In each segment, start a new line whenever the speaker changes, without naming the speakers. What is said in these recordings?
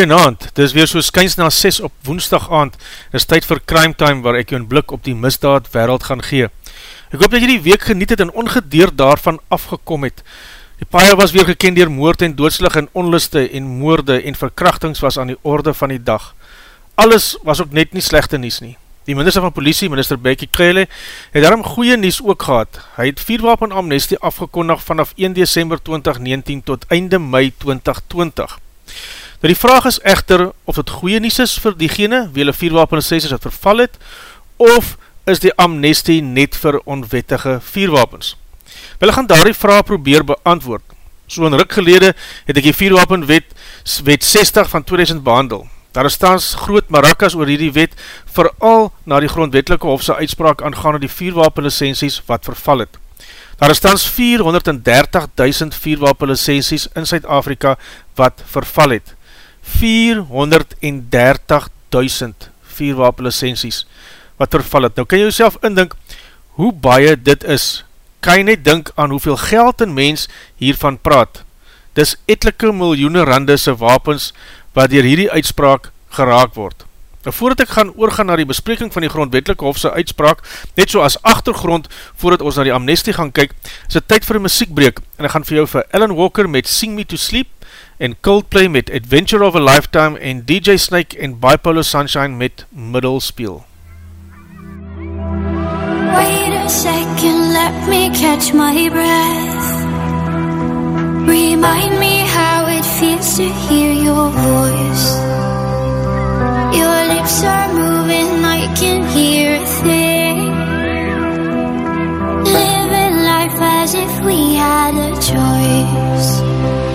Goeienaand, dit is weer so skyns na 6 op woensdag aand, is tyd vir crime time waar ek jou een blik op die misdaad wereld gaan gee. Ek hoop dat jy die week geniet het en ongedeerd daarvan afgekom het. Die paie was weer gekend dier moord en doodslig en onluste en moorde en verkrachtings was aan die orde van die dag. Alles was ook net nie slechte nies nie. Die minister van politie, minister Becky Krele, het daarom goeie nies ook gehad. Hy het vierwapen amnestie afgekondig vanaf 1 december 2019 tot einde mei 2020. Nou die vraag is echter of het goeie nies is vir diegene wie hulle vierwapen sessies het verval het, of is die amnestie net vir onwettige vierwapens? Wel, gaan daar die vraag probeer beantwoord. So in ruk gelede het ek die vierwapen wet, wet 60 van 2000 behandel. Daar is staans groot marakas oor hierdie wet, vooral na die grondwetelike hofse uitspraak aangaande die vierwapen licensies wat verval het. Daar is staans 430.000 vierwapen licensies in Suid-Afrika wat verval het. 430.000 vierwapenlicensies wat verval het. Nou kan jy jouself indink hoe baie dit is. Kan jy net dink aan hoeveel geld en mens hiervan praat. Dis etelike miljoene randese wapens wat dier hierdie uitspraak geraak word. Nou voordat ek gaan oorgaan na die bespreking van die grondwetelike hofse uitspraak, net so as achtergrond voordat ons na die amnestie gaan kyk, is het tyd vir een muziekbreek en ek gaan vir jou vir Ellen Walker met Sing Me To Sleep en Coldplay met Adventure of a Lifetime en DJ Snake en Bipolar Sunshine met Middle Speel.
Wait a second, let me catch my breath. Remind me how it feels to hear your voice. Your lips are moving, I can hear a thing. Living life as if we had a choice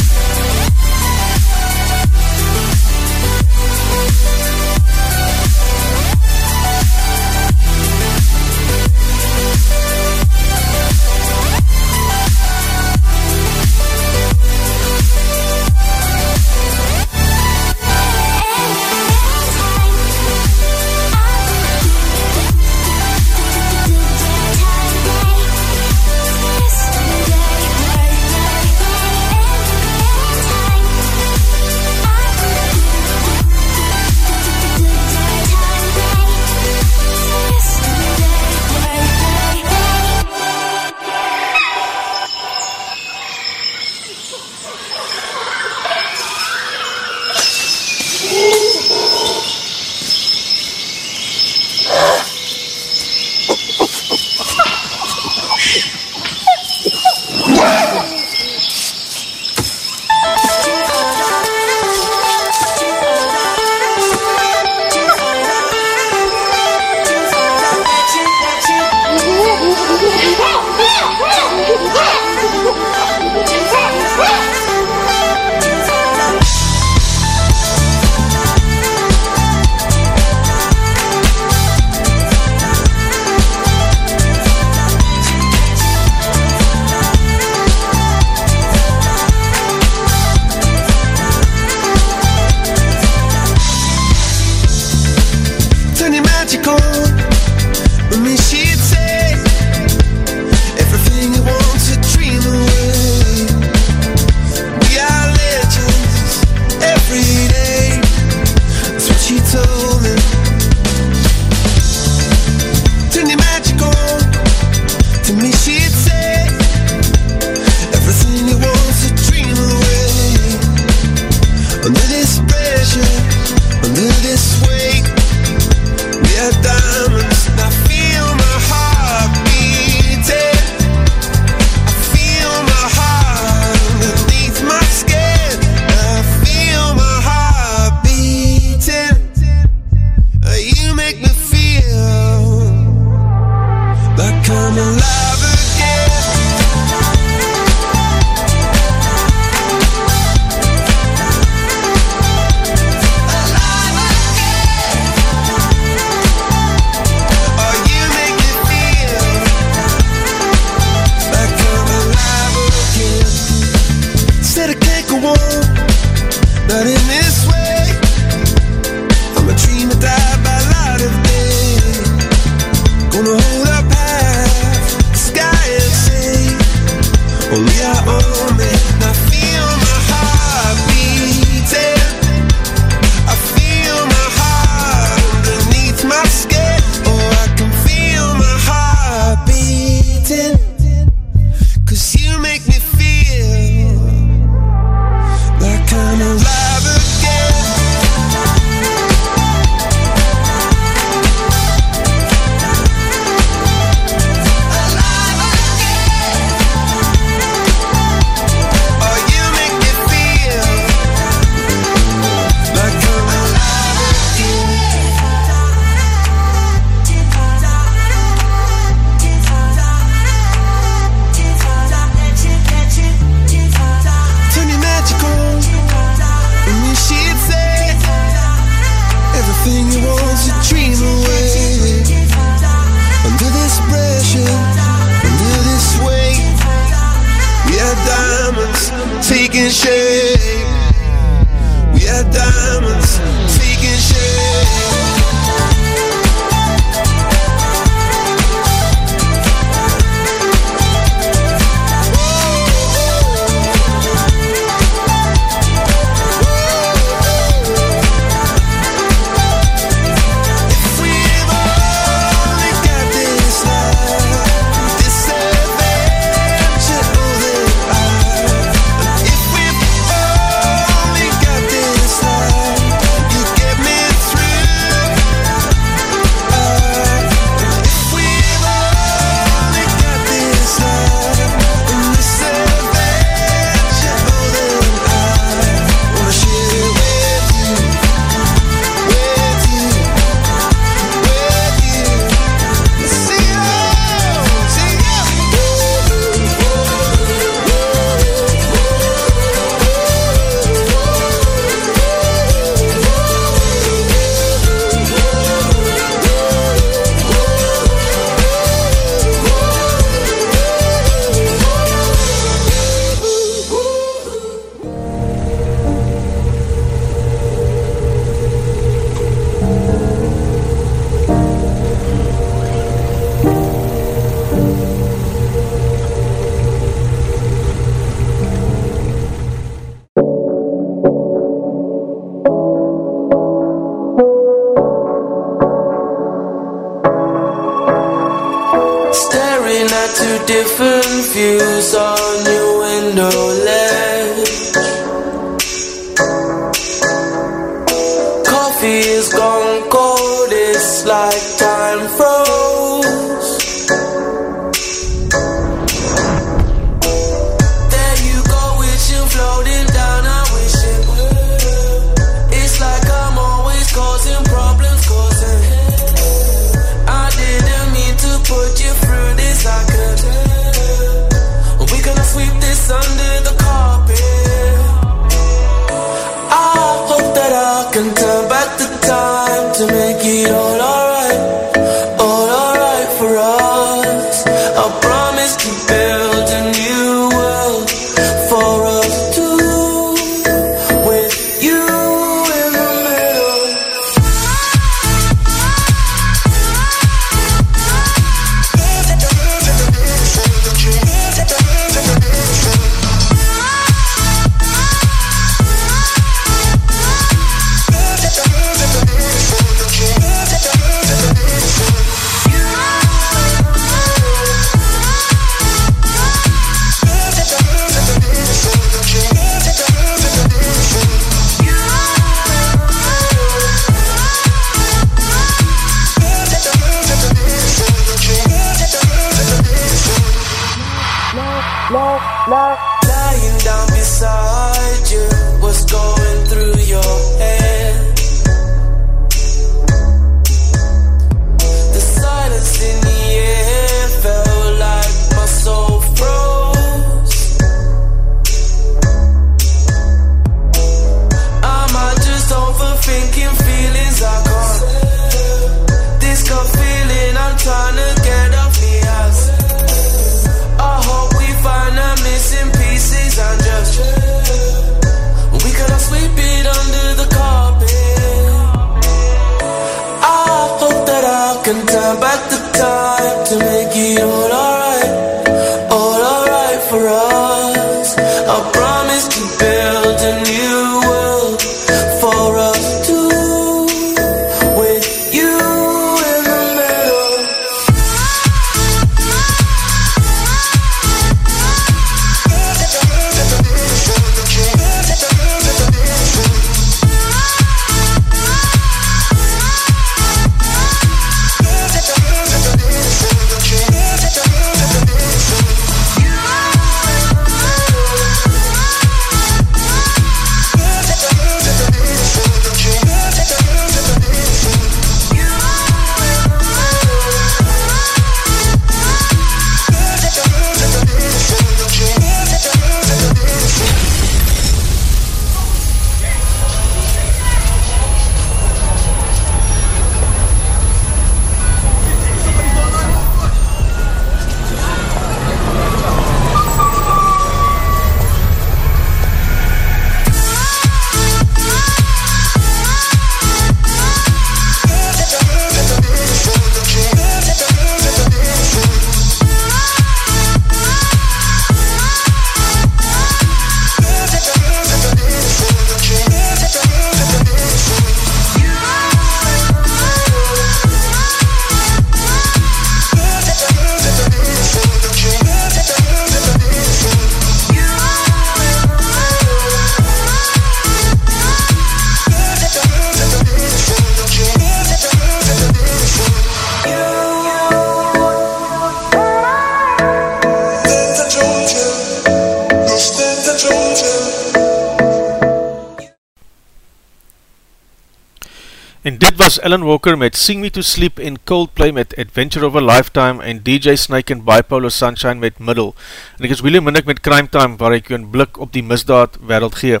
was Alan Walker met Sing Me To Sleep en Coldplay met Adventure of a Lifetime en DJ Snake en Bipolar Sunshine met Middle. En ek is William Minnick met Crime Time waar ek jou een blik op die misdaad wereld gee.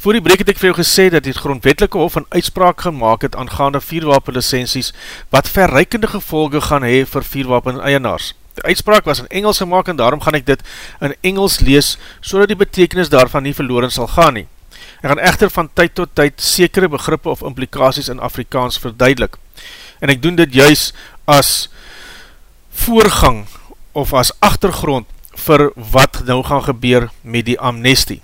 Voor die breek het ek vir jou gesê dat die grondwetelike hof een uitspraak gemaakt het aangaande vierwapenlicensies wat verreikende gevolge gaan hee vir vierwapen eienaars. Die uitspraak was in Engels gemaakt en daarom gaan ek dit in Engels lees so die betekenis daarvan nie verloren sal gaan nie. Ek gaan echter van tyd tot tyd sekere begrippe of implikaties in Afrikaans verduidelik. En ek doen dit juis as voorgang of as achtergrond vir wat nou gaan gebeur met die amnestie.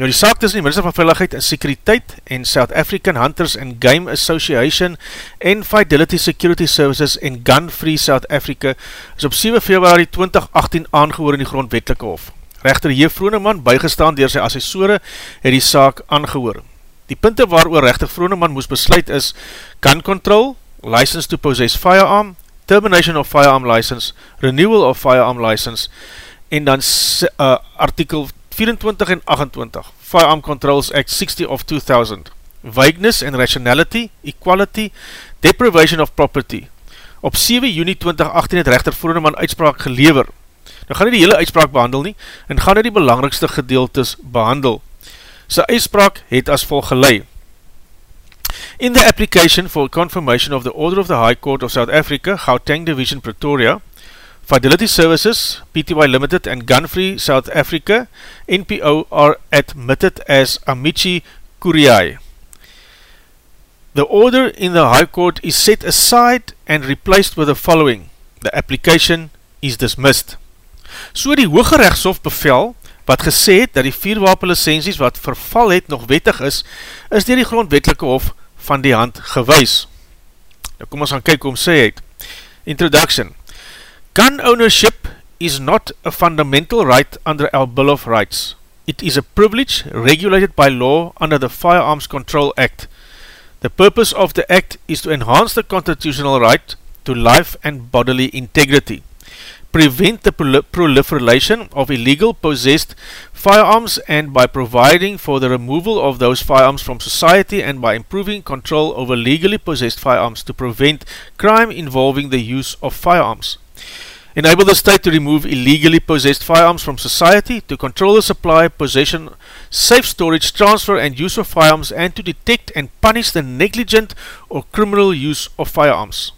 Nou die saak tussen die Minister van Veiligheid en Sekuriteit en South African Hunters and Game Association en Fidelity Security Services en Gun Free South Africa is op 7 februari 2018 aangehoor in die grondwetelike hof. Rechter J. Vroneman, bygestaan dier sy assessore, het die saak aangehoor. Die punte waar oor rechter Vroneman moes besluit is gun control, license to possess firearm, termination of firearm license, renewal of firearm license, en dan uh, artikel 24 en 28, Firearm Controls Act 60 of 2000, vagueness and rationality, equality, deprivation of property. Op 7 juni 2018 het rechter Vroneman uitspraak gelever, Nou gaan nie die hele uitspraak behandel nie, en gaan nie die belangrikste gedeeltes behandel. Sy uitspraak het as vol gelei. In the application for confirmation of the Order of the High Court of South Africa, Gauteng Division Pretoria, Fidelity Services, Pty Limited and Gunfree South Africa, NPO are admitted as Amici Curiae. The order in the High Court is set aside and replaced with the following. The application is dismissed. So die Hoge Rechtshof bevel, wat gesê het dat die vierwapenlicensies wat verval het nog wettig is, is dier die grondwetelike hof van die hand gewys. Nou kom ons gaan kyk hoe om sê het. Introduction Gun ownership is not a fundamental right under our Bill of Rights. It is a privilege regulated by law under the Firearms Control Act. The purpose of the Act is to enhance the constitutional right to life and bodily integrity. Prevent the proliferation of illegal possessed firearms and by providing for the removal of those firearms from society and by improving control over legally possessed firearms to prevent crime involving the use of firearms. Enable the state to remove illegally possessed firearms from society, to control the supply, possession, safe storage, transfer and use of firearms, and to detect and punish the negligent or criminal use of firearms.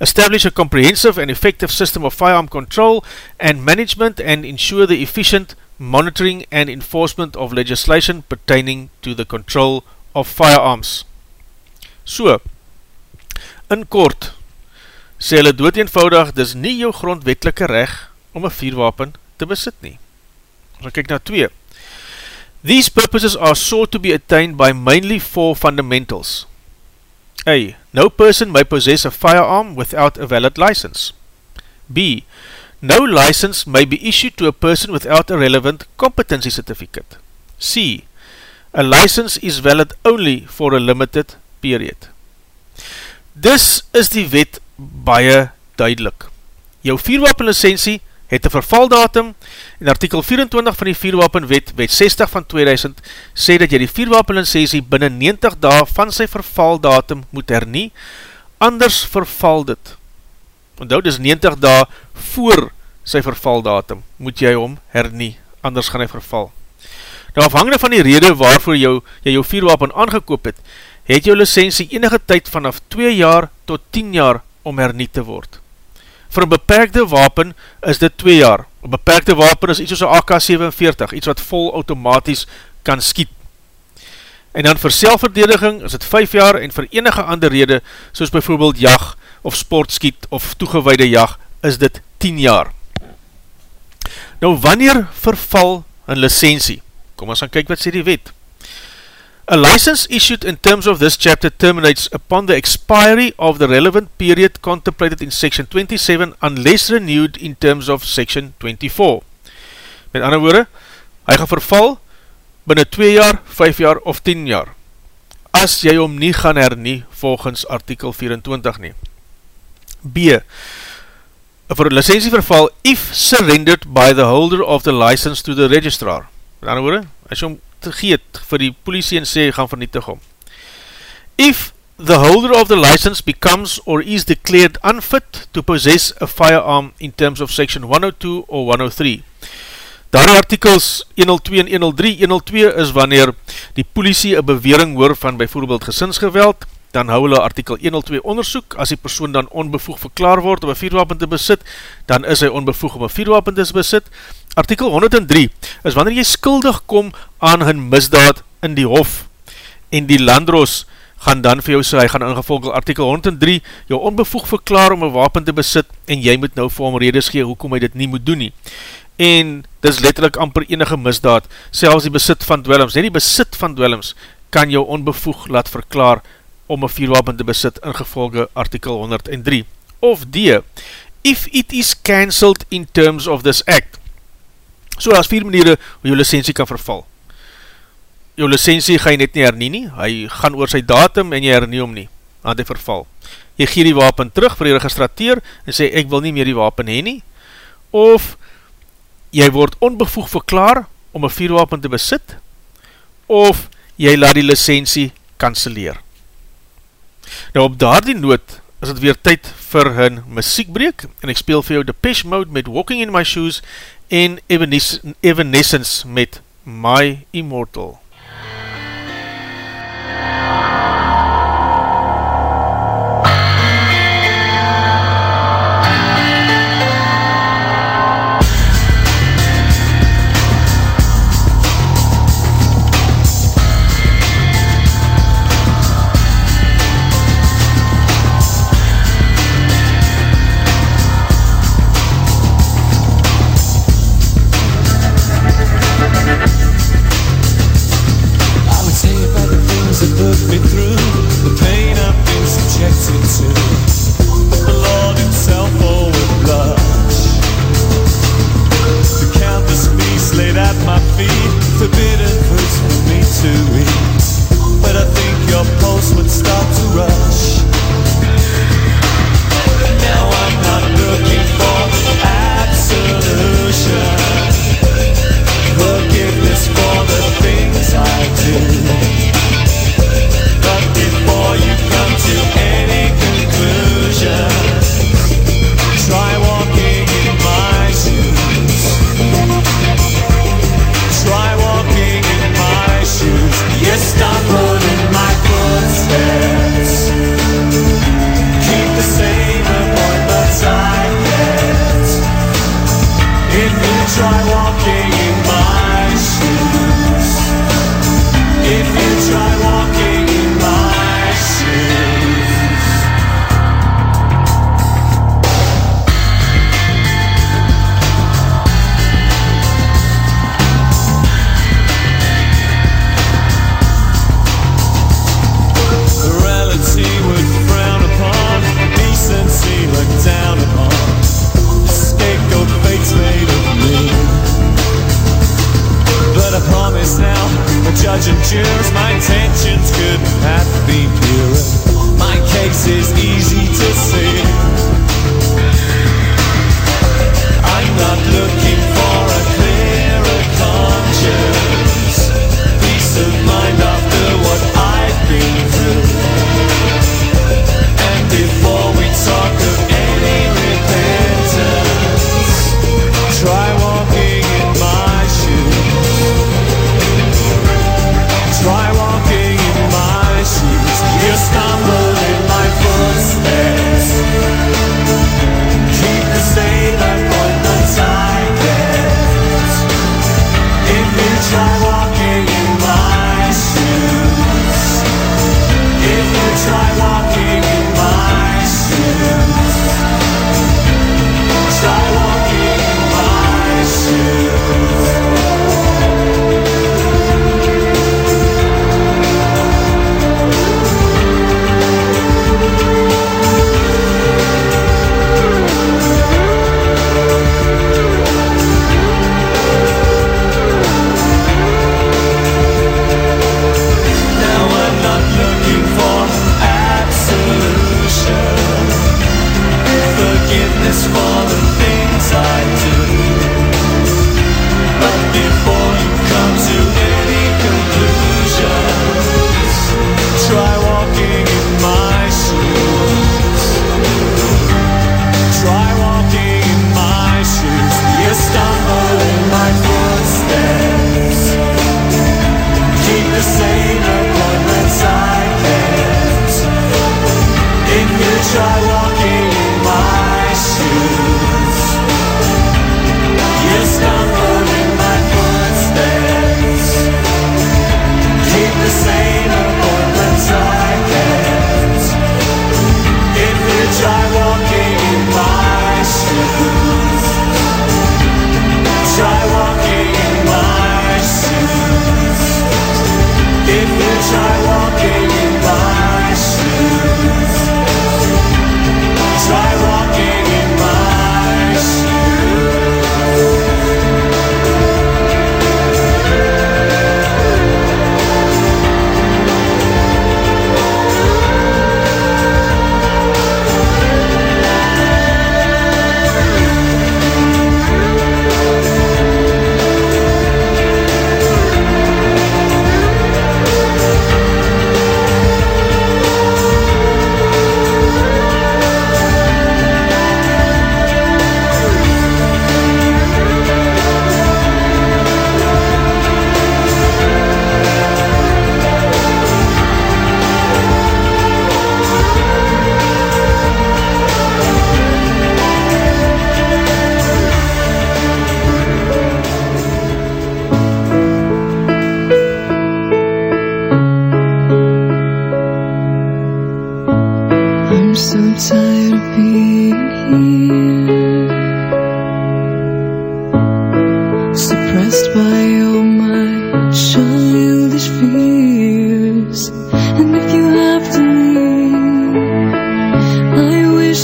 Establish a comprehensive and effective system of firearm control and management and ensure the efficient monitoring and enforcement of legislation pertaining to the control of firearms. So, in kort, sê hulle dood eenvoudig, dis nie jou grondwetelike reg om een vierwapen te besit nie. So kyk na 2. These purposes are sought to be attained by mainly four fundamentals. A. No person may possess a firearm without a valid license. B. No license may be issued to a person without a relevant competency certificate. C. A license is valid only for a limited period. Dis is die wet baie duidelik. Jou vierwapenlicensie het een vervaldatum en artikel 24 van die vierwapenwet, wet 60 van 2000, sê dat jy die vierwapenlicensie binnen 90 dae van sy vervaldatum moet hernie, anders verval dit. Want dit is 90 dae voor sy vervaldatum, moet jy hom hernie, anders gaan hy verval. Nou afhangende van die rede waarvoor jou, jy jou vierwapen aangekoop het, het jou licensie enige tyd vanaf 2 jaar tot 10 jaar om herniet te word. Voor een beperkte wapen is dit 2 jaar. Een beperkte wapen is iets soos een AK-47, iets wat vol automatisch kan skiet. En dan vir selfverdediging is dit 5 jaar en vir enige ander rede, soos bijvoorbeeld jag of sportskiet of toegeweide jag, is dit 10 jaar. Nou wanneer verval een licensie? Kom ons gaan kyk wat sê die wet. A license issued in terms of this chapter terminates upon the expiry of the relevant period contemplated in section 27 unless renewed in terms of section 24. Met ander woorde, hy gaan verval binnen 2 jaar, 5 jaar of 10 jaar as jy om nie gaan hernie volgens artikel 24 nie. B. Voor licensie verval if surrendered by the holder of the license to the registrar. Met ander woorde, as jy om te geet vir die politie en sê, gaan vernietig om. If the holder of the license becomes or is declared unfit to possess a firearm in terms of section 102 or 103. Daar artikels 102 en 103, 102 is wanneer die politie een bewering hoor van bijvoorbeeld gesinsgeweld, dan hou hulle artikel 102 onderzoek, as die persoon dan onbevoeg verklaar word om een vierwapen te besit, dan is hy onbevoeg om een vierwapen te besit, Artikel 103 is wanneer jy skuldig kom aan hun misdaad in die hof en die landroos gaan dan vir jou sê, hy gaan ingevolgel artikel 103 jou onbevoeg verklaar om een wapen te besit en jy moet nou vir hom redes gee hoekom hy dit nie moet doen nie. En dit is letterlijk amper enige misdaad, selfs die besit van dwellings, net die besit van dwellings kan jou onbevoeg laat verklaar om een vierwapen te besit ingevolge artikel 103. Of D, if it is cancelled in terms of this act, So daar is vier maniere hoe jou licensie kan verval. Jou licensie ga jy net nie hernie nie, hy gaan oor sy datum en jy hernie om nie, aan die verval. Jy gee die wapen terug vir die registrateer en sê ek wil nie meer die wapen heen nie, of jy word onbevoeg verklaar om een vierwapen te besit, of jy laat die licensie kanseleer. Nou op daar die noot is het weer tyd vir hun muziekbreek en ek speel vir jou Depeche Mode met Walking in My Shoes en Evanescence met My Immortal.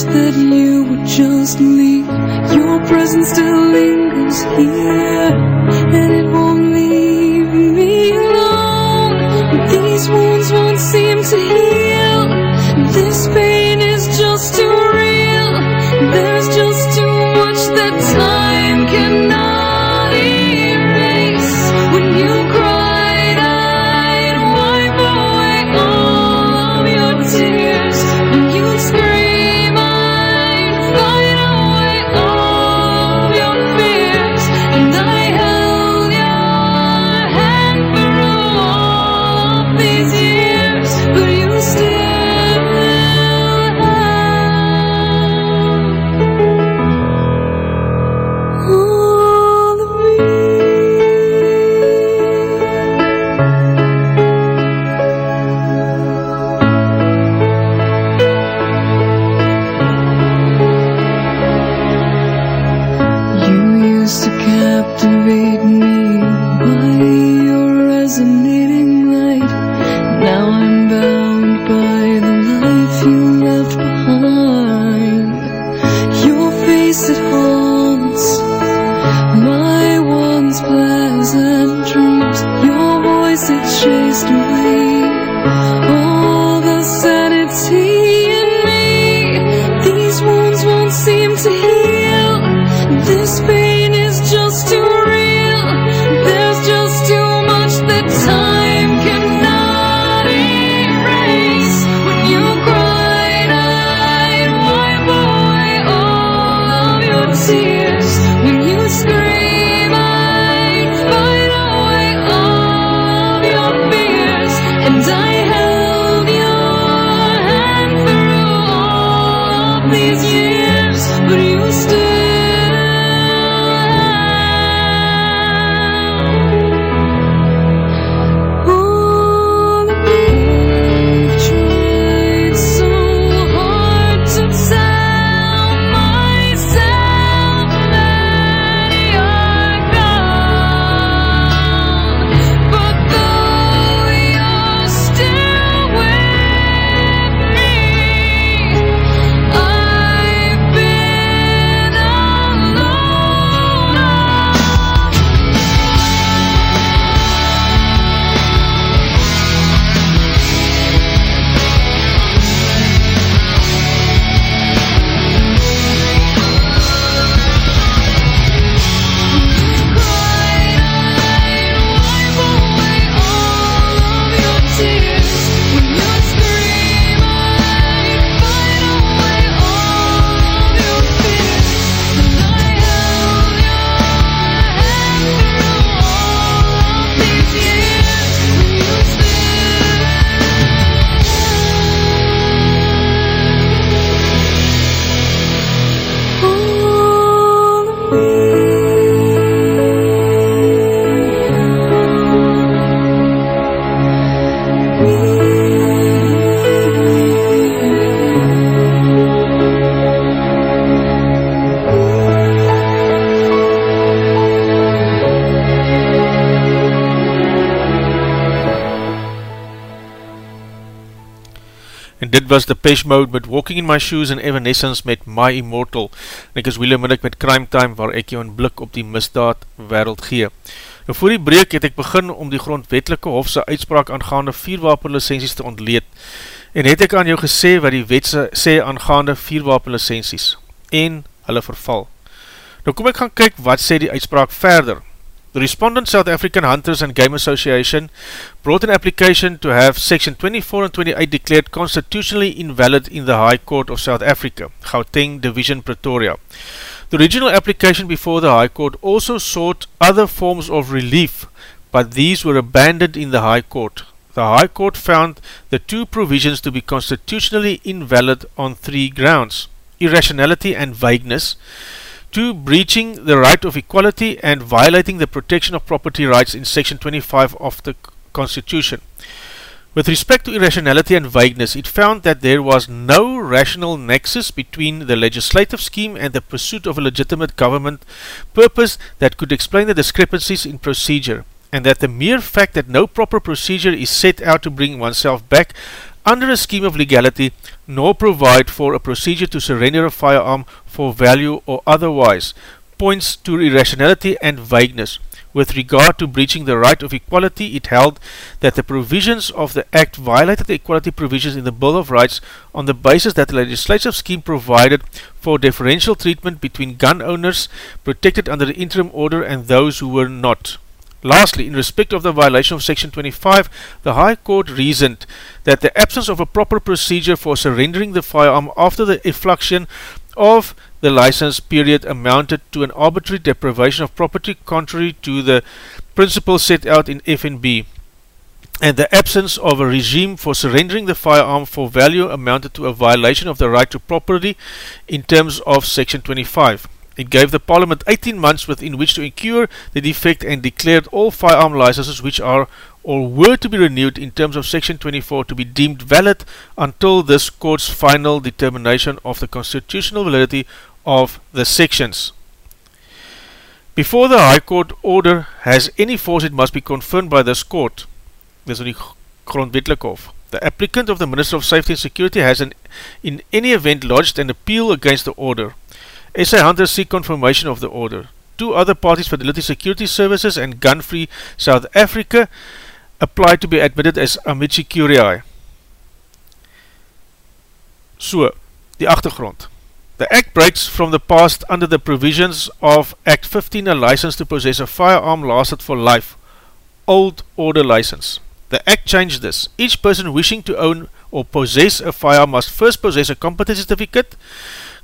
that you would just leave. Your presence still lingers here. Dit was The Pesh Mode met Walking in My Shoes en Evanescence met My Immortal. En ek is Willem Minnick met Crime Time waar ek jou een blik op die misdaad wereld gee. Nou voor die breek het ek begin om die grondwetelike hofse uitspraak aangaande vierwapenlicenties te ontleed. En het ek aan jou gesê wat die wet sê aangaande vierwapenlicenties en hulle verval. Nou kom ek gaan kyk wat sê die uitspraak verder. The respondent South African Hunters and Game Association brought an application to have Section 24 and 28 declared constitutionally invalid in the High Court of South Africa, Gauteng Division Pretoria. The original application before the High Court also sought other forms of relief, but these were abandoned in the High Court. The High Court found the two provisions to be constitutionally invalid on three grounds, irrationality and vagueness, 2. Breaching the right of equality and violating the protection of property rights in section 25 of the Constitution. With respect to irrationality and vagueness, it found that there was no rational nexus between the legislative scheme and the pursuit of a legitimate government purpose that could explain the discrepancies in procedure, and that the mere fact that no proper procedure is set out to bring oneself back under a scheme of legality nor provide for a procedure to surrender a firearm for value or otherwise points to irrationality and vagueness. With regard to breaching the right of equality, it held that the provisions of the Act violated the equality provisions in the Bill of Rights on the basis that the legislative scheme provided for differential treatment between gun owners protected under the interim order and those who were not. Lastly, in respect of the violation of Section 25, the High Court reasoned that the absence of a proper procedure for surrendering the firearm after the effluxion of the license period amounted to an arbitrary deprivation of property contrary to the principles set out in FNB and the absence of a regime for surrendering the firearm for value amounted to a violation of the right to property in terms of Section 25. It gave the Parliament 18 months within which to incur the defect and declared all firearm licenses which are or were to be renewed in terms of Section 24 to be deemed valid until this court's final determination of the constitutional validity of the sections. Before the High Court order has any force, it must be confirmed by this court. Dis. The applicant of the Minister of Safety and Security has an, in any event lodged an appeal against the order. SA Hunters seek confirmation of the order. Two other parties, Fidelity Security Services and Gun Free South Africa, applied to be admitted as Amici Curiae. So, die achtergrond. The Act breaks from the past under the provisions of Act 15, a license to possess a firearm lasted for life. Old Order License. The Act changed this. Each person wishing to own or possess a firearm must first possess a competency certificate,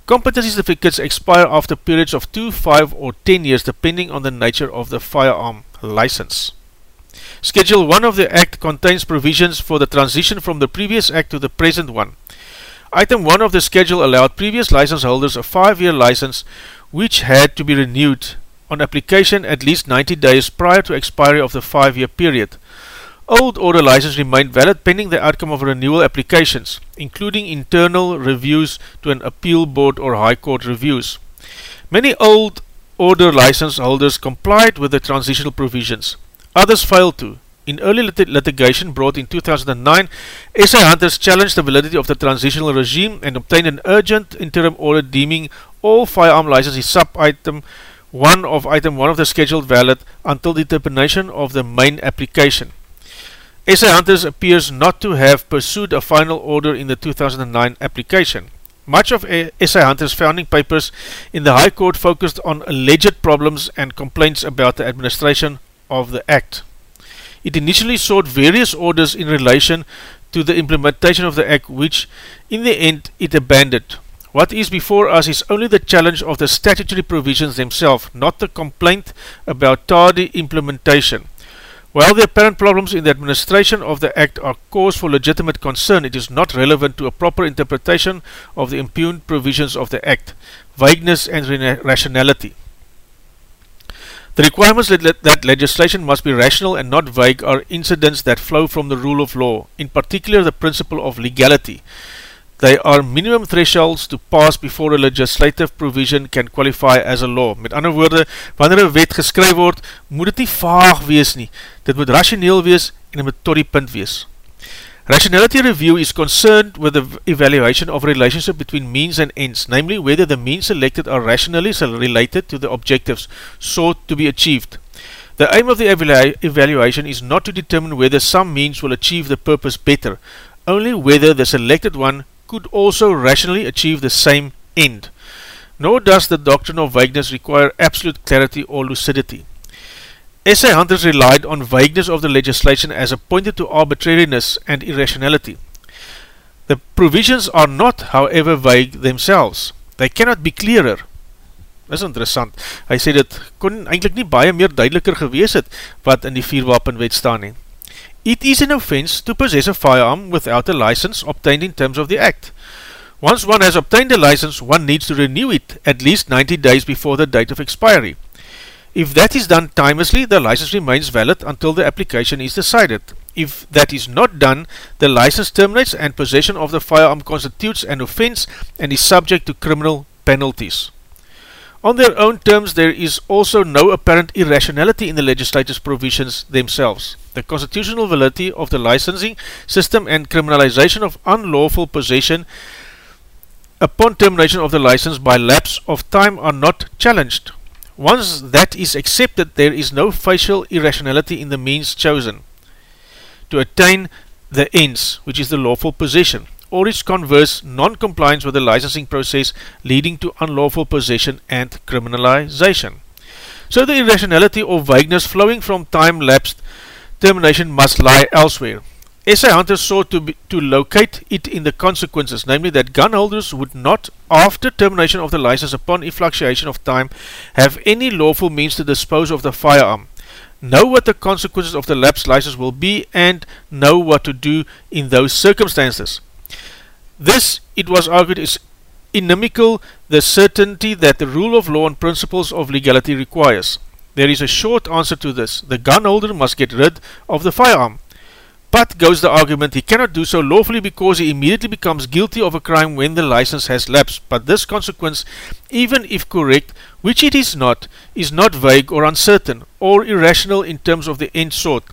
Competency certificates expire after periods of 2, 5 or 10 years depending on the nature of the firearm license. Schedule 1 of the Act contains provisions for the transition from the previous Act to the present one. Item 1 of the schedule allowed previous license holders a 5-year license which had to be renewed on application at least 90 days prior to expiry of the 5-year period. Old order license remain valid pending the outcome of renewal applications, including internal reviews to an appeal board or high court reviews. Many old order license holders complied with the transitional provisions. Others failed to. In early lit litigation brought in 2009, SA Hunters challenged the validity of the transitional regime and obtained an urgent interim order deeming all firearm licenses sub-item 1 of item 1 of the scheduled valid until determination of the main application. SA Hunters appears not to have pursued a final order in the 2009 application. Much of SA Hunters founding papers in the High Court focused on alleged problems and complaints about the administration of the Act. It initially sought various orders in relation to the implementation of the Act which in the end it abandoned. What is before us is only the challenge of the statutory provisions themselves, not the complaint about tardy implementation. While the apparent problems in the administration of the Act are cause for legitimate concern, it is not relevant to a proper interpretation of the impugned provisions of the Act, vagueness and rationality. The requirements that, that legislation must be rational and not vague are incidents that flow from the rule of law, in particular the principle of legality. They are minimum thresholds to pass before a legislative provision can qualify as a law. Met ander woorde, wanneer een wet geskryf word, moet het nie vaag wees nie. Dit moet rationeel wees en het moet tot die punt wees. Rationality review is concerned with the evaluation of relationship between means and ends, namely whether the means selected are rationally related to the objectives sought to be achieved. The aim of the evaluation is not to determine whether some means will achieve the purpose better, only whether the selected one could also rationally achieve the same end. Nor does the doctrine of vagueness require absolute clarity or lucidity. Essay hunters relied on vagueness of the legislation as appointed to arbitrariness and irrationality. The provisions are not, however, vague themselves. They cannot be clearer. Dis interessant. Hy sê dit kon eindelijk nie baie meer duideliker gewees het wat in die vierwapenwet staan nie. It is an offense to possess a firearm without a license obtained in terms of the act. Once one has obtained a license, one needs to renew it at least 90 days before the date of expiry. If that is done timelessly, the license remains valid until the application is decided. If that is not done, the license terminates and possession of the firearm constitutes an offence and is subject to criminal penalties. On their own terms, there is also no apparent irrationality in the legislature's provisions themselves. The constitutional validity of the licensing system and criminalization of unlawful possession upon termination of the license by lapse of time are not challenged. Once that is accepted, there is no facial irrationality in the means chosen to attain the ends, which is the lawful possession, or its converse non-compliance with the licensing process leading to unlawful possession and criminalization. So the irrationality or vagueness flowing from time-lapsed termination must lie elsewhere. SA hunters sought to, be, to locate it in the consequences, namely that gun holders would not, after termination of the license upon influctuation of time, have any lawful means to dispose of the firearm, know what the consequences of the lapsed license will be, and know what to do in those circumstances. This, it was argued, is inimical the certainty that the rule of law and principles of legality requires. There is a short answer to this. The gun holder must get rid of the firearm. But, goes the argument, he cannot do so lawfully because he immediately becomes guilty of a crime when the license has lapsed. But this consequence, even if correct, which it is not, is not vague or uncertain, or irrational in terms of the end sought.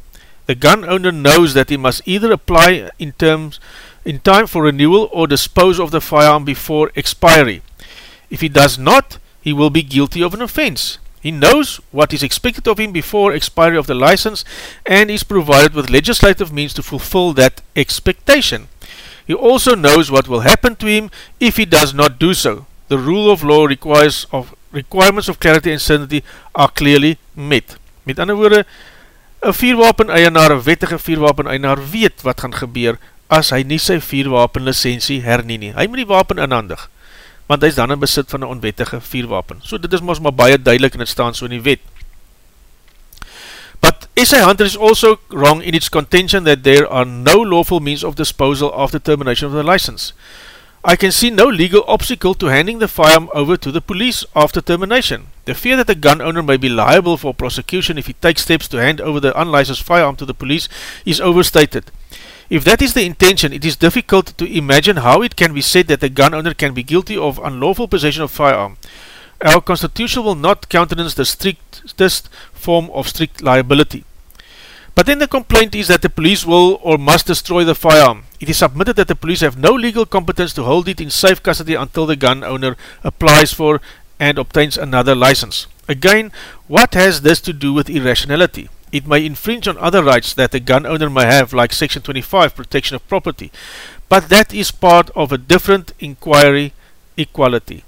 The gun owner knows that he must either apply in terms in time for renewal or dispose of the firearm before expiry. If he does not, he will be guilty of an offence. He knows what is expected of him before expiry of the license and is provided with legislative means to fulfill that expectation. He also knows what will happen to him if he does not do so. The rule of law requires of requirements of clarity and certainty are clearly met. Met ander woorde, een vierwapen eienaar, een wettige vierwapen eienaar weet wat gaan gebeur as hy nie sy vierwapen licensie hernie nie. Hy moet die wapen inhandig want hy is dan in besit van een onwettige vierwapen. So dit is ons maar baie duidelik en het staan so in die wet. But SA Hunter is also wrong in its contention that there are no lawful means of disposal after termination of the license. I can see no legal obstacle to handing the firearm over to the police after termination. The fear that the gun owner may be liable for prosecution if he takes steps to hand over the unlicensed firearm to the police is overstated. If that is the intention, it is difficult to imagine how it can be said that the gun owner can be guilty of unlawful possession of firearm. Our constitution will not countenance the strictest form of strict liability. But then the complaint is that the police will or must destroy the firearm. It is submitted that the police have no legal competence to hold it in safe custody until the gun owner applies for and obtains another license. Again, what has this to do with irrationality? It may infringe on other rights that the gun owner may have, like Section 25, protection of property, but that is part of a different inquiry equality.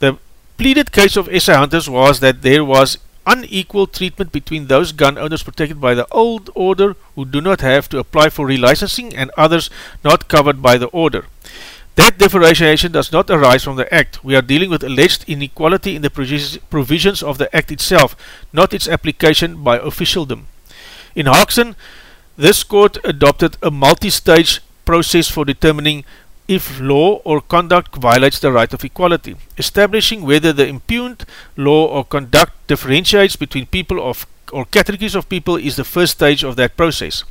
The pleaded case of SA Hunters was that there was unequal treatment between those gun owners protected by the old order who do not have to apply for relicensing and others not covered by the order. That differentiation does not arise from the Act. We are dealing with alleged inequality in the provisions of the Act itself, not its application by officialdom. In Haakson, this court adopted a multi-stage process for determining if law or conduct violates the right of equality, establishing whether the impugned law or conduct differentiates between people of or categories of people is the first stage of that process.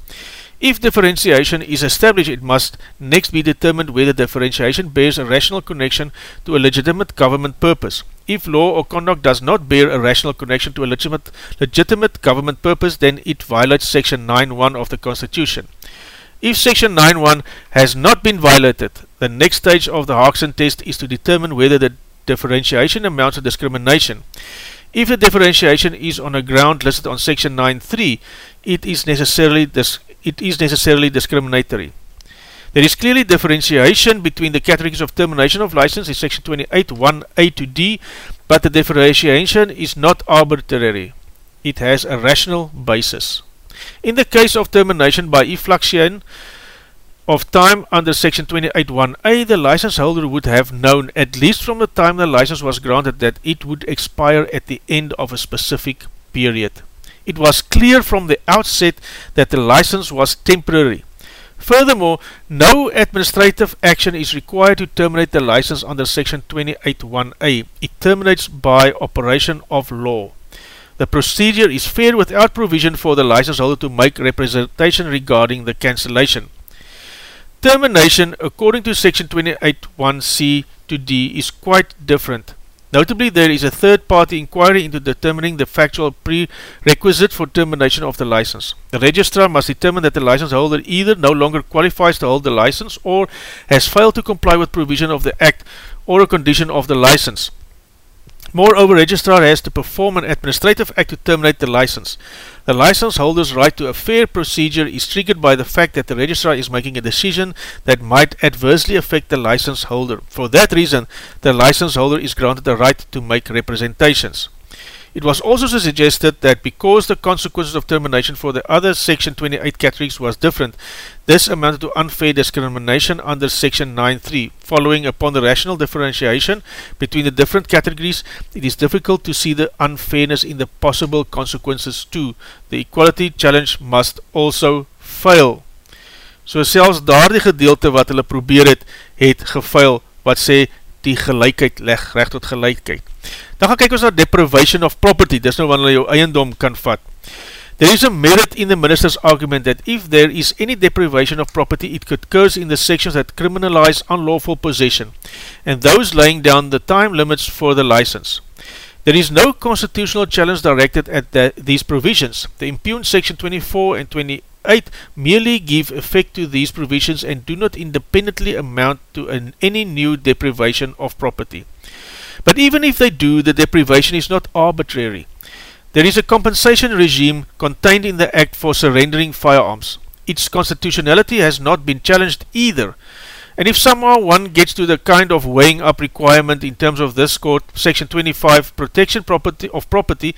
If differentiation is established, it must next be determined whether differentiation bears a rational connection to a legitimate government purpose. If law or conduct does not bear a rational connection to a legitimate, legitimate government purpose, then it violates section 9.1 of the Constitution. If section 9.1 has not been violated, the next stage of the Haagson test is to determine whether the differentiation amounts to discrimination. If the differentiation is on a ground listed on section 9.3, it is necessarily it is necessarily discriminatory. There is clearly differentiation between the categories of termination of license in section 28.1a to d, but the differentiation is not arbitrary. It has a rational basis. In the case of termination by effluxion of time under section 28.1a, the license holder would have known, at least from the time the license was granted, that it would expire at the end of a specific period. It was clear from the outset that the license was temporary. Furthermore, no administrative action is required to terminate the license under section 28.1a. It terminates by operation of law. The procedure is fair without provision for the license holder to make representation regarding the cancellation. Termination, according to section 28.1c to d, is quite different. Notably, there is a third-party inquiry into determining the factual prerequisite for termination of the license. The registrar must determine that the license holder either no longer qualifies to hold the license or has failed to comply with provision of the Act or a condition of the license. Moreover, registrar has to perform an administrative act to terminate the license. The license holder's right to a fair procedure is triggered by the fact that the registrar is making a decision that might adversely affect the license holder. For that reason, the license holder is granted the right to make representations. It was also suggested that because the consequences of termination for the other Section 28 categories was different, this amounted to unfair discrimination under Section 9.3. Following upon the rational differentiation between the different categories, it is difficult to see the unfairness in the possible consequences too. The equality challenge must also fail. So selfs daar die gedeelte wat hulle probeer het, het gefail, wat sê die gelijkheid leg, recht tot gelijkheid. Dan gaan kyk ons na deprivation of property, dis nou wanneer jou eiendom kan vat. There is a merit in the minister's argument that if there is any deprivation of property, it could occurs in the sections that criminalize unlawful possession, and those laying down the time limits for the license. There is no constitutional challenge directed at the, these provisions. The impugned section 24 and 28 merely give effect to these provisions and do not independently amount to an, any new deprivation of property. But even if they do, the deprivation is not arbitrary. There is a compensation regime contained in the Act for surrendering firearms. Its constitutionality has not been challenged either. And if somehow one gets to the kind of weighing up requirement in terms of this court, section 25, protection property of property,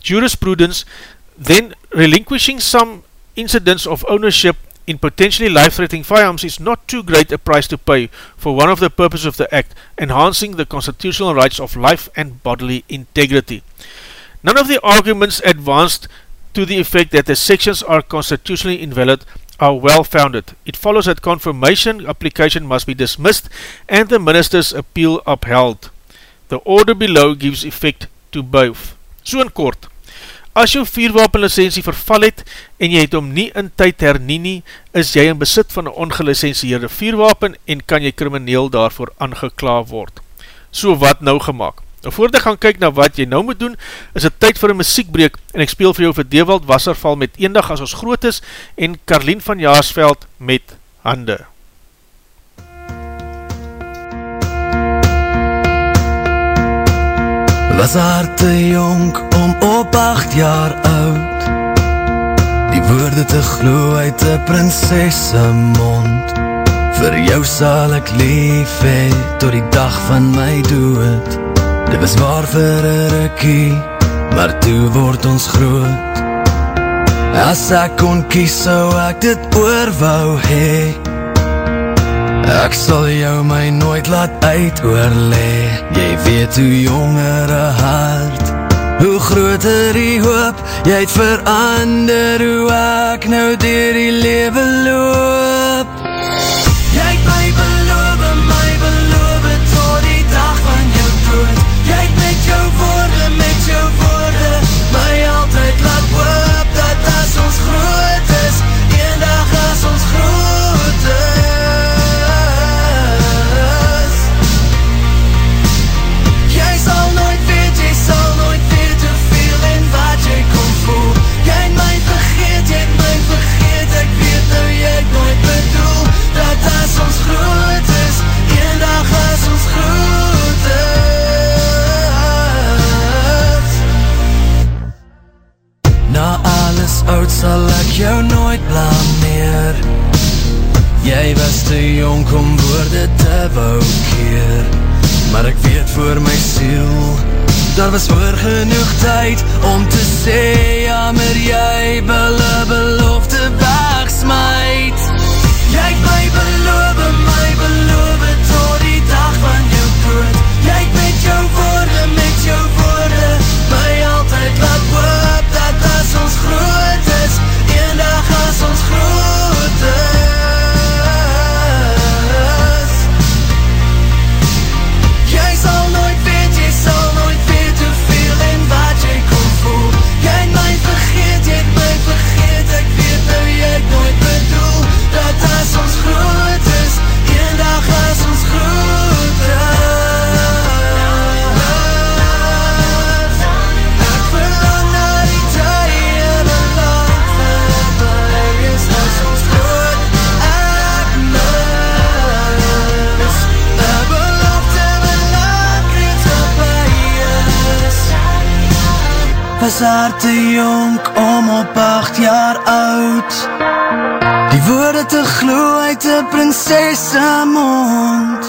jurisprudence, then relinquishing some incidents of ownership in potentially life-threatening firearms is not too great a price to pay for one of the purposes of the Act, enhancing the constitutional rights of life and bodily integrity. None of the arguments advanced to the effect that the sections are constitutionally invalid are well founded. It follows that confirmation application must be dismissed and the minister's appeal upheld. The order below gives effect to both. So in kort, As jou vierwapenlicensie verval het en jy het om nie in tyd hernie nie, is jy in besit van een ongelicensieerde vierwapen en kan jy krimineel daarvoor aangekla word. So wat nou gemaakt? Nou voordat ek gaan kyk na wat jy nou moet doen, is het tyd vir een muziekbreek en ek speel vir jou vir Dewald Wasserval met Eendag as ons groot is en Karlien van Jaarsveld met Hande.
Was harte jonk om op acht jaar oud. Die woorde te glo uit die prinsesse mond. Vir jou sal ek lief hee tot die dag van my dood. Dit was waar vir een rikkie, maar toe word ons groot. As ek kon kies sou ek dit oor wou hee Ek sal jou my nooit laat uit oorlee Jy weet hoe jongere hart Hoe groter die hoop. Jy het verander hoe ek nou dier die leven loop nooit blameer. Jy was te jonk om woorde te wou keer.
Maar ek weet voor my siel Daar was oor genoeg tyd om te sê Jammer jy bille belofte wegsmijt Jy het my beloof, my beloof haar te jonk om op acht jaar oud. Die woorde te glo uit die prinsesse mond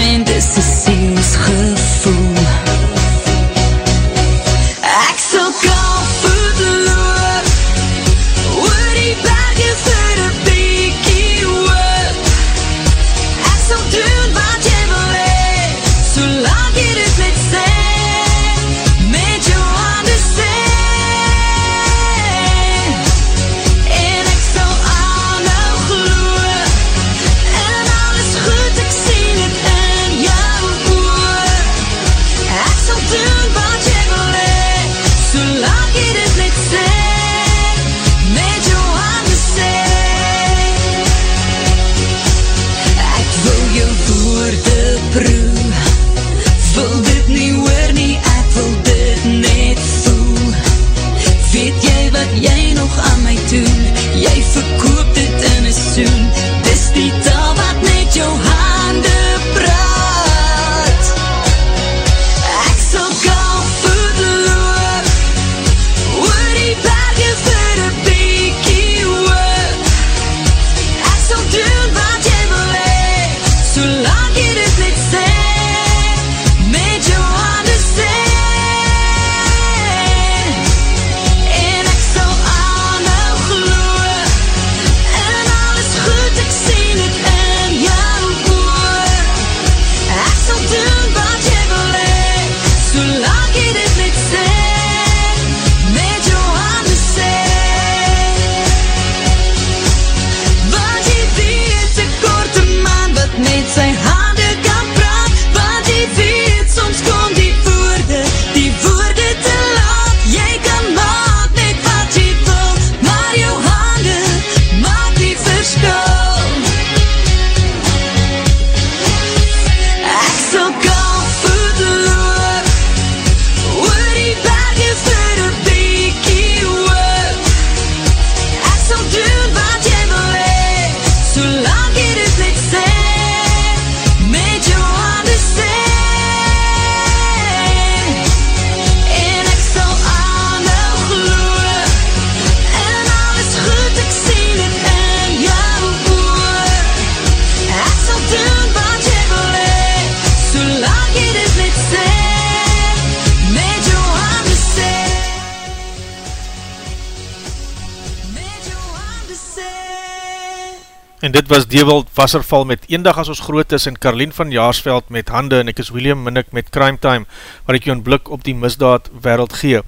was Dewald Wasserval met Eendag as ons groot is en Karlien van Jaarsveld met Hande en ek is William Minnick met Crime Time waar ek jou een blik op die misdaad wereld gee.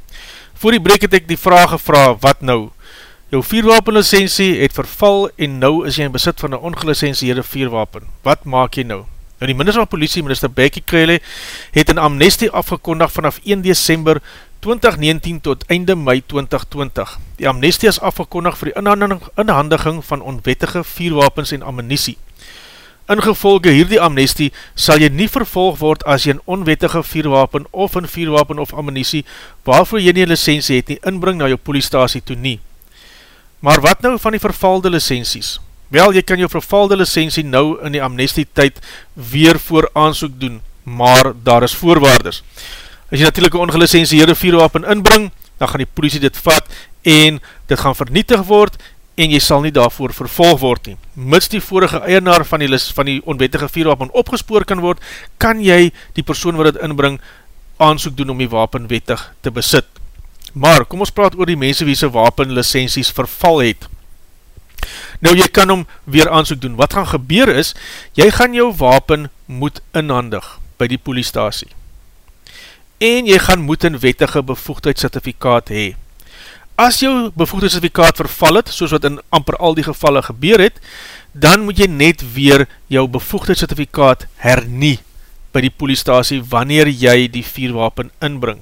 Voor die breek het ek die vraag gevra, wat nou? Jou vierwapenlicensie het verval en nou is jy in besit van een ongelicensieerde vierwapen. Wat maak jy nou? Nou die minister van politie, minister Becky Krele, het een amnestie afgekondig vanaf 1 december 2019 tot einde mei 2020. Die amnestie is afgekondig vir die inhandiging van onwettige vierwapens en ammunisie. Ingevolge hierdie amnestie sal jy nie vervolg word as jy een onwettige vierwapen of een vierwapen of ammunisie waarvoor jy nie licensie het nie inbring na jou poliestasie toe nie. Maar wat nou van die vervalde licensies? Wel, jy kan jou vervalde licensie nou in die amnestie tyd weer voor aansoek doen, maar daar is voorwaardes. As jy natuurlijk een ongelicensieerde vuurwapen inbring, dan gaan die politie dit vat en dit gaan vernietig word en jy sal nie daarvoor vervolg word nie. Mits die vorige eienaar van die, van die onwettige vuurwapen opgespoor kan word, kan jy die persoon wat dit inbring aansoek doen om die wapen wettig te besit. Maar kom ons praat oor die mense wie sy wapenlicensies verval het. Nou jy kan hom weer aansoek doen. Wat gaan gebeur is, jy gaan jou wapen moet inhandig by die poliestasie en jy gaan moet een wettige bevoegdheidscertifikaat hee. As jou bevoegdheidscertifikaat verval het, soos wat in amper al die gevalle gebeur het, dan moet jy net weer jou bevoegdheidscertifikaat hernie by die poliestasie wanneer jy die vierwapen inbring.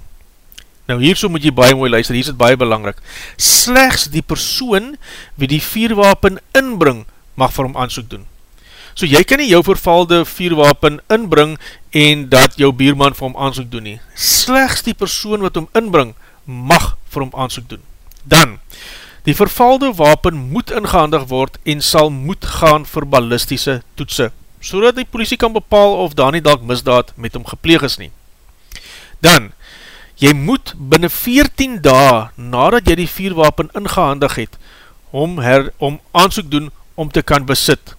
Nou hierso moet jy baie mooi luister, hier is het baie belangrik. Slechts die persoon wie die vierwapen inbring, mag vir hom aansoek doen. So jy kan nie jou vervalde vierwapen inbring en dat jou bierman vir hom aansoek doen nie. Slechts die persoon wat hom inbring, mag vir hom aansoek doen. Dan, die vervalde wapen moet ingehandig word en sal moet gaan vir ballistische toetse, so die politie kan bepaal of daar nie dalk misdaad met hom gepleeg is nie. Dan, jy moet binnen 14 dae nadat jy die vierwapen ingehandig het, om, her, om aansoek doen om te kan besit,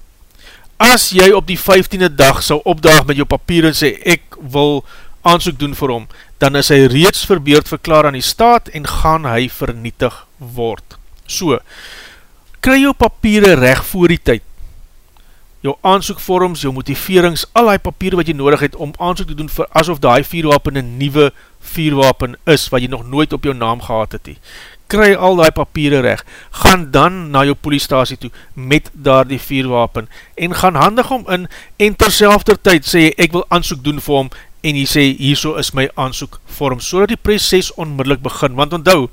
as jy op die 15e dag sal opdaag met jou papier en sê, ek wil aansoek doen vir hom, dan is hy reeds verbeerd verklaar aan die staat en gaan hy vernietig word. So, kry jou papiere recht voor die tyd. Jou aansoekvorms, jou motiverings, al die papier wat jy nodig het om aansoek te doen vir asof die vierwapen een nieuwe vierwapen is, wat jy nog nooit op jou naam gehad het. Kry al die papiere recht, gaan dan na jou poliestasie toe met daar die vierwapen en gaan handig om in en terselfde tyd sê ek wil aansoek doen vir hom en jy sê hierso is my aansoek vorm, so dat die preces onmiddellik begin, want onthou,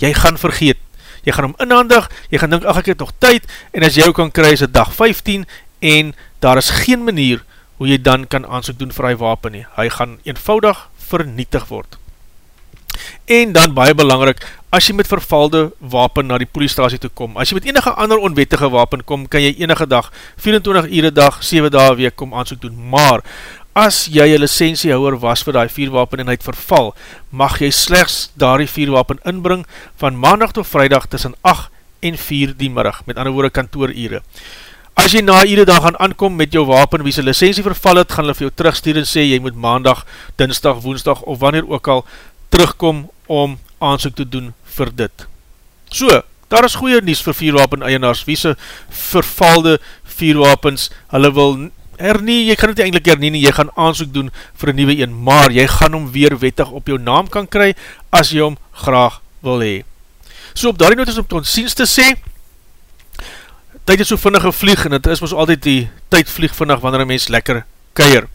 jy gaan vergeet, jy gaan hom inhandig, jy gaan dink, ach ek het nog tyd, en as jy ook kan kry, is het dag 15, en daar is geen manier hoe jy dan kan aansoek doen vir hy wapen nie, hy gaan eenvoudig vernietig word. En dan baie belangrik, as jy met vervalde wapen na die poliestasie toe kom, as jy met enige ander onwettige wapen kom, kan jy enige dag, 24 ure dag, 7 dae week kom aansoek doen, maar as jy een licentiehouwer was vir die vierwapen en hy het verval, mag jy slechts daar die vierwapen inbring van maandag tot vrijdag tussen 8 en 4 die middag, met ander woorde kantoorure. As jy na iedere dag gaan aankom met jou wapen, wie sy licentie verval het, gaan hulle vir jou terugstuur en sê, jy moet maandag, dinsdag, woensdag of wanneer ook al terugkom om aansoek te doen vir dit. So, daar is goeie nies vir vierwapen eienaars, wie sy vervalde vierwapens, hulle wil hernie, jy gaan het eindelijk hernie nie, jy gaan aansoek doen vir een nieuwe een, maar jy gaan hom weer wettig op jou naam kan kry, as jy hom graag wil hee. So op daarie noot is om tot ziens te sê, tyd is so vinnig gevlieg, en het is ons altyd die tyd vlieg vinnig, wanneer een mens lekker keier.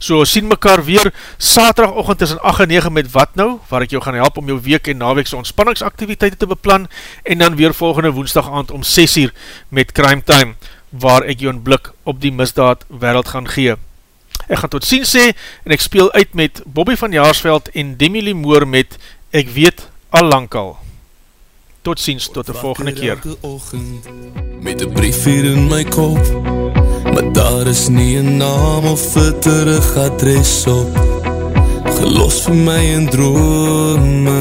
So sien mekaar weer saterdagochtend tussen 8 en 9 met wat nou, waar ek jou gaan help om jou week en naweekse ontspanningsaktiviteite te beplan en dan weer volgende woensdag aand om 6 uur met Crime Time waar ek jou een blik op die misdaad wereld gaan gee. Ek gaan tot sien sê en ek speel uit met Bobby van Jaarsveld en Demi Limoor met Ek weet al lang al. Tot ziens, tot de volgende keer.
Met een brief hier in my kop Maar daar is nie een naam of een terug adres op. Gelos vir my in drome.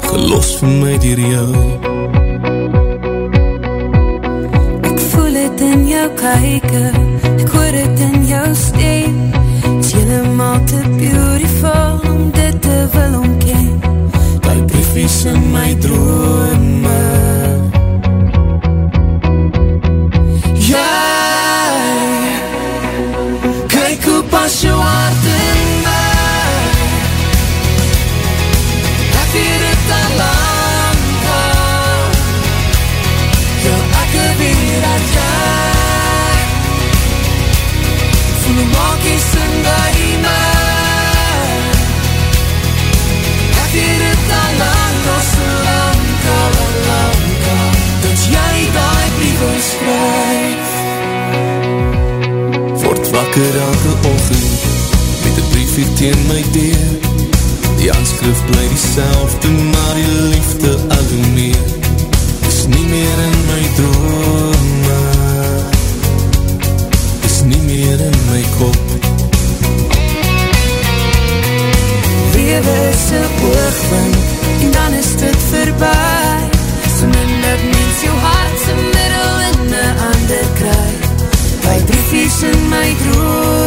Gelos vir my dier jou.
Ek voel het in jou kyke Ek hoor het in jou stem. Is helemaal te beautiful om dit te wil omken
Die brief is in my drome
als je ardından Hafiri talanka Yo aku biracak Semua kisah beriman Hafiri talan Rosulan kalan langka Dat jij die brieven
schrijft. Wakker elke ochtend Hier teen my deur. Die aanskrif bly die selfde Maar die liefde al hoe meer. Is nie meer in my drome Is nie meer in my kop.
Lewe is een oogwind En dan is dit voorbij. So min dat mens jou hart Sy middel in een ander kry By briefies in my drome